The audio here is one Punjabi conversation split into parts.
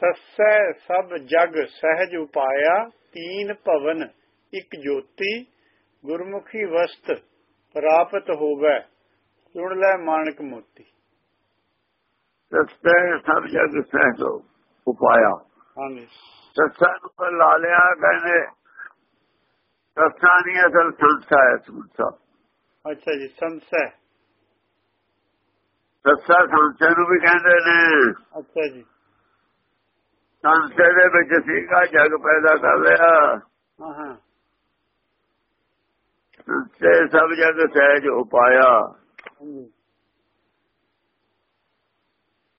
ਸਸੈ ਸਭ ਜਗ ਸਹਿਜ ਉਪਾਇਆ ਤੀਨ ਭਵਨ ਇੱਕ ਜੋਤੀ ਗੁਰਮੁਖੀ ਵਸਤ ਪ੍ਰਾਪਤ ਹੋਵੇ ਸੁਣ ਲੈ ਮਾਨਕ ਮੋਤੀ। ਸਸਤੇ ਸਭ ਜਗ ਸਹਿਜ ਉਪਾਇਆ। ਹਾਂਜੀ। ਸੱਸਾ ਨੂੰ ਲਾ ਲਿਆ ਕਹਿੰਦੇ ਸੱਸਾ ਨਹੀਂ ਅਸਲ ਸੰਸਾ ਹੈ ਸੰਸਾ। ਅੱਛਾ ਜੀ ਸੰਸੈ। ਸੱਸਾ ਸੰਸੇ ਨੂੰ ਵੀ ਕਹਿੰਦੇ ਨੇ। ਅੱਛਾ ਜੀ। ਸੰਸੇ ਦੇ ਵਿੱਚ ਸੀਗਾ ਜਗ ਪੈਦਾ ਕਰ ਲਿਆ। ਹਾਂ ਹਾਂ ਸੰਸੇ ਸਭ ਜਗ ਸਹਿਜ ਉਪਾਇਆ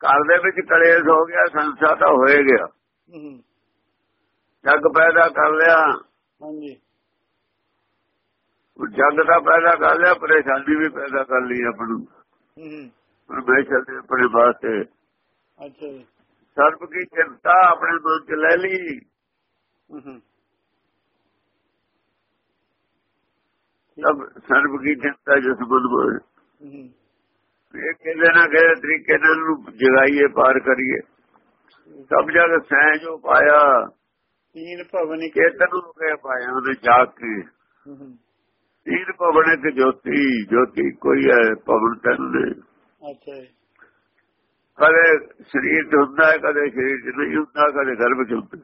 ਘਰ ਦੇ ਵਿੱਚ ਕਲੇਸ਼ ਹੋ ਗਿਆ ਸੰਸਾ ਤਾਂ ਹੋਏ ਗਿਆ। ਜਗ ਪੈਦਾ ਕਰ ਲਿਆ। ਹਾਂਜੀ। ਜਗ ਦਾ ਪੈਦਾ ਕਰ ਲਿਆ ਪਰੇਸ਼ਾਨੀ ਵੀ ਪੈਦਾ ਕਰ ਲਈ ਆਪਣੀ। ਹੂੰ, ਪਰਮੇਸ਼ਰ ਦੇ ਆਪਣੇ ਵਾਸਤੇ। ਅੱਛਾ ਸਰਬ ਕੀ ਚਿੰਤਾ ਆਪਣੇ ਮਨ ਚ ਲੈ ਲਈ। ਸਭ ਸਰਬ ਕੀ ਚਿੰਤਾ ਜਿਸ ਮਨ ਹੂੰ, ਇਹ ਕਿਹਦੇ ਨਾ ਕਿਹਦੇ ਤਰੀਕੇ ਨਾਲ ਨੂੰ ਜਗਾਈਏ ਪਾਰ ਕਰੀਏ। ਸਭ ਜਗ ਸਹਿਜ ਹੋ ਪਾਇਆ। ਤੀਨ ਭਵਨ ਇੱਕ ਚੇਤਨ ਹੋ ਕੇ ਪਾਇਆ ਉਹਨੇ ਜਾ ਕੇ। ਤੀਰ ਪਵਨ ਇੱਕ ਜੋਤੀ ਜੋਤੀ ਕੋਈ ਹੈ ਪਵਨ ਤਨ ਨੇ ਅੱਛਾ ਕਦੇ ਸਰੀਰ ਚ ਹੁੰਦਾ ਹੈ ਕਦੇ ਸਰੀਰ ਚ ਨਹੀਂ ਹੁੰਦਾ ਕਦੇ ਗਰਭ ਚ ਹੁੰਦਾ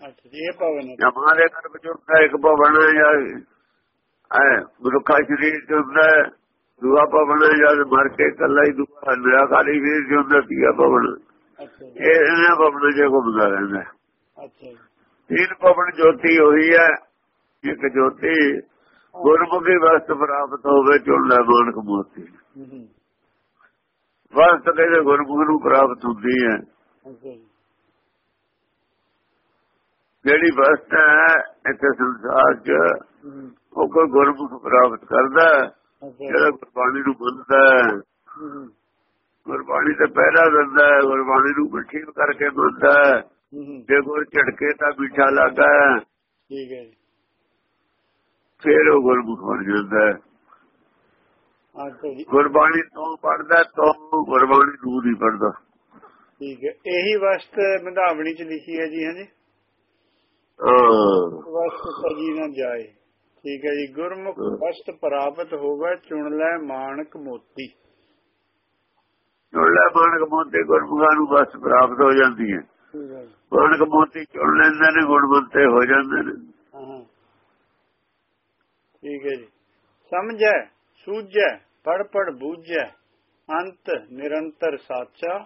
ਅੱਛਾ ਜੀ ਇਹ ਭਵਨ ਹੈ। ਜਾਂ ਦੇ ਗਰਭ ਚ ਹੁੰਦਾ ਇੱਕ ਪਵਨ ਹੈ ਜਾਂ ਐ ਮਨੁੱਖਾ ਸਰੀਰ ਚ ਹੁੰਦਾ ਹੈ ਦੂਆ ਪਵਨ ਹੈ ਜਦ ਮਰ ਕੇ ਕੱਲਾ ਹੀ ਦੂਆ ਨਿਰਾਕਾਰੀ ਵੀਰ ਚ ਹੁੰਦਾ ਤੀਆ ਪਵਨ ਅੱਛਾ ਜੀ। ਇਹ ਇਹਨਾਂ ਪਵਨ ਜੇ ਘੁੰਮਦਾ ਰਹਿੰਦਾ ਹੈ। ਅੱਛਾ ਜੀ। ਤੀਨ ਪਵਨ ਜੋਤੀ ਹੋਈ ਹੈ ਇੱਕ ਜੋਤੀ ਗੁਰਮੁਖੀ ਵਸਤ ਪ੍ਰਾਪਤ ਹੋਵੇ ਚੁਣ ਲੈ ਮਾਨਕ ਮੋਤੀ ਹੂੰ, ਹੂੰ, ਵਸਤ ਕਹਿੰਦੇ ਗੁਰਮੁਖ ਨੂੰ ਪ੍ਰਾਪਤ ਹੁੰਦੀ ਹੈ। ਜਿਹੜੀ ਵਸਤ ਹੈ ਇੱਥੇ ਸੰਸਾਰ 'ਚ ਉਹ ਕੋਈ ਗੁਰਮੁਖ ਪ੍ਰਾਪਤ ਕਰਦਾ ਜਿਹੜਾ ਗੁਰਬਾਣੀ ਨੂੰ ਹੂੰ, ਗੁਰਬਾਣੀ ਤੇ ਪਹਿਰਾ ਦਿੰਦਾ ਹੈ ਗੁਰਬਾਣੀ ਨੂੰ ਮਿੱਠੀ ਕਰਕੇ ਹੂੰ, ਜੇ ਗੁਰ ਝਟਕੇ ਤਾਂ ਮਿੱਠਾ ਲੱਗਾ ਹੈ, ਠੀਕ ਹੈ ਫਿਰ ਉਹ ਗੁਰਮੁਖ ਬਣ ਜਾਂਦਾ ਹੈ। ਗੁਰਬਾਣੀ ਤੋਂ ਪੜਦਾ ਤੋਂ ਗੁਰਬਾਣੀ ਨੂੰ ਨਹੀਂ ਪੜਦਾ ਠੀਕ ਹੈ। ਇਹੀ ਵਸਤ ਮਧਾਵਣੀ ਚ ਲਿਖੀ ਹੈ ਜੀ ਹਾਂਜੀ? ਵਸਤ ਸਜੀ ਨਾ ਜਾਏ। ਠੀਕ ਹੈ ਜੀ। ਗੁਰਮੁਖ ਵਸਤ ਪ੍ਰਾਪਤ ਹੋਵੇ ਚੁਣ ਲੈ ਮਾਨਕ ਮੋਤੀ। ਚੁਣ ਲੈ ਮਾਨਕ ਮੋਤੀ ਗੁਰਮੁਖਾਂ ਨੂੰ ਬਸ ਪ੍ਰਾਪਤ ਹੋ ਜਾਂਦੀ ਹੈ। ਮਾਨਕ ਮੋਤੀ ਚੁਣ ਲੈਂਦੇ ਨੇ ਗੁਣਵੰਤੇ ਹੋ ਜਾਂਦੇ ਨੇ। ਠੀਕ ਹੈ ਜੀ। ਸਮਝੈ ਸੂਝੈ ਪੜ ਪੜ ਬੂਝੈ ਅੰਤ ਨਿਰੰਤਰ ਸਾਚਾ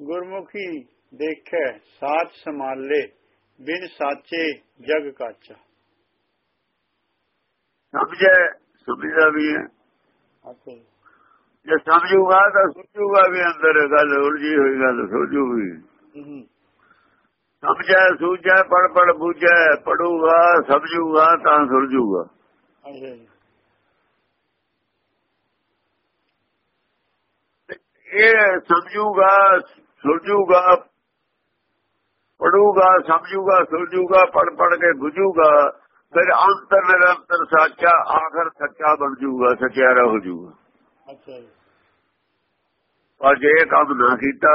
ਗੁਰਮੁਖੀ ਦੇਖੈ ਸਾਚ ਸੰਭਾਲੇ ਬਿਨ ਸਾਚੇ ਜਗ ਕਾਚਾ। ਸਮਝੇ ਸੁਭਿਦਾ ਵੀ ਹੈ। ਜੀ। ਸਮਝੂਗਾ ਤਾਂ ਸੁਝੂਗਾ ਵੀ ਅੰਦਰ ਗੱਲ ਉਲਝੀ ਹੋਈ ਗੱਲ ਹੂੰ, ਸਮਝੈ ਸੂਝੈ ਪੜ ਪੜ ਬੂਝੈ ਪੜੂਗਾ ਸਮਝੂਗਾ ਤਾਂ ਸੁਲਝੂਗਾ। ਅੱਛਾ ਜੀ ਇਹ ਸਮਝੂਗਾ ਸੁਲਝੂਗਾ ਪੜੂਗਾ ਸਮਝੂਗਾ ਸੁਲਝੂਗਾ ਪੜ ਪੜ ਕੇ ਬੁਝੂਗਾ ਫਿਰ ਅੰਤਰ ਨਿਰੰਤਰ ਸੱਚਾ ਆਖਰ ਸੱਚਾ ਬਣ ਜੂਗਾ ਸਚਿਆਰਾ ਹੋ ਜੂਗਾ। ਅੱਛਾ ਜੀ। ਪਰ ਜੇ ਇਹ ਕੰਮ ਨਾ ਕੀਤਾ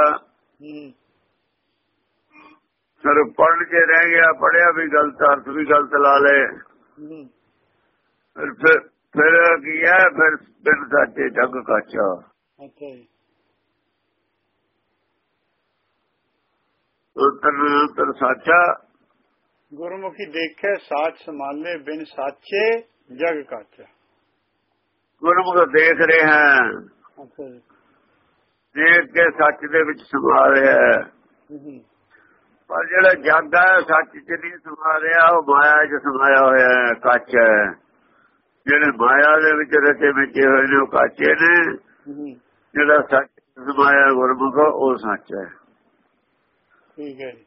ਫਿਰ ਪੜ੍ਹ ਕੇ ਰਹਿ ਗਿਆ ਪੜਿਆ ਵੀ ਗਲਤ ਅਰਥ ਵੀ ਗਲਤ ਲਾ ਫਿਰ ਫਿਰ ਫਿਰ ਕੀ ਹੈ? ਫਿਰ ਬਿਨ ਸੱਚੇ ਜਗ ਕਾਚਾ। ਅੱਛਾ ਜੀ। ਅੰਤਰ ਨਿਰੰਤਰ ਸੱਚਾ। ਗੁਰਮੁਖੀ ਦੇਖੈ ਸਾਚ ਸੰਭਾਲੇ ਬਿਨ ਸਾਚੇ ਜਗ ਕਾਚਾ। ਗੁਰਮੁਖ ਦੇਖ ਰਿਹਾ ਹੈ। ਦੇਖ ਕੇ ਸੱਚ ਦੇ ਵਿੱਚ ਸਮਾ ਰਿਹਾ ਹੈ। ਪਰ ਜਿਹੜਾ ਜੱਗ ਹੈ ਸੱਚ ਚ ਨਹੀਂ ਸਮਾ ਰਿਹਾ ਉਹ ਮਾਇਆ 'ਚ ਸਮਾਇਆ ਹੋਇਆ ਹੈ ਕੱਚ ਹੈ। ਜਿਹੜੇ ਮਾਇਆ ਦੇ ਵਿੱਚ ਰਚੇ ਵਿੱਚ ਹੋਏ ਨੇ ਉਹ ਕਾਚੇ ਨੇ। ਜਿਹੜਾ ਸੱਚ ਸਮਾਇਆ ਗੁਰਮੁਖ ਉਹ ਸੱਚ ਹੈ। ਠੀਕ ਹੈ ਜੀ